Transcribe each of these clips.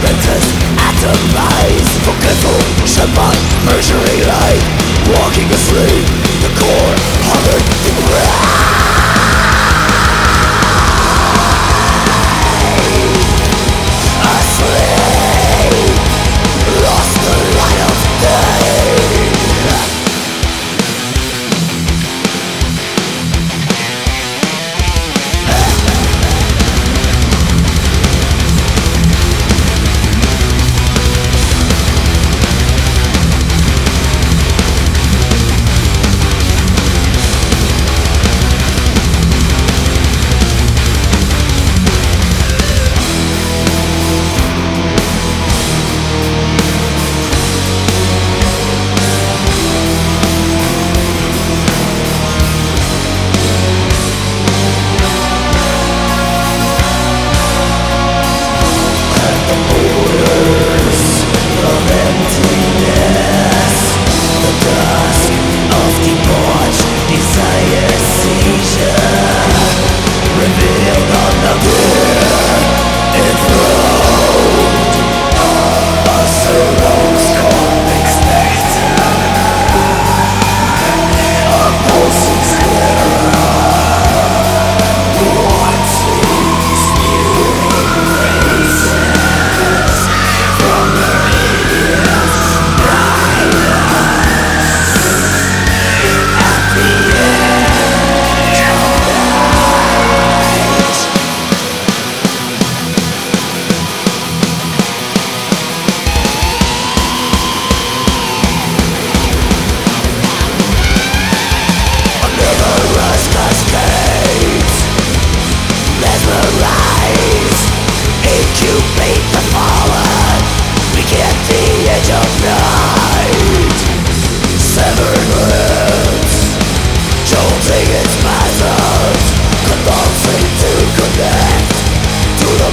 impetus atomize Forgetful, shut by, mercury light Walking asleep, the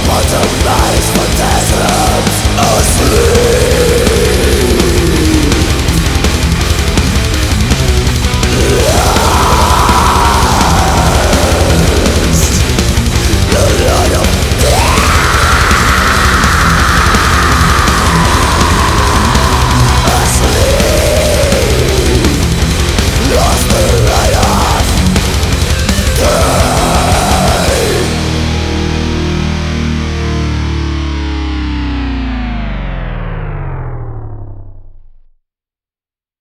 Bottom lies for death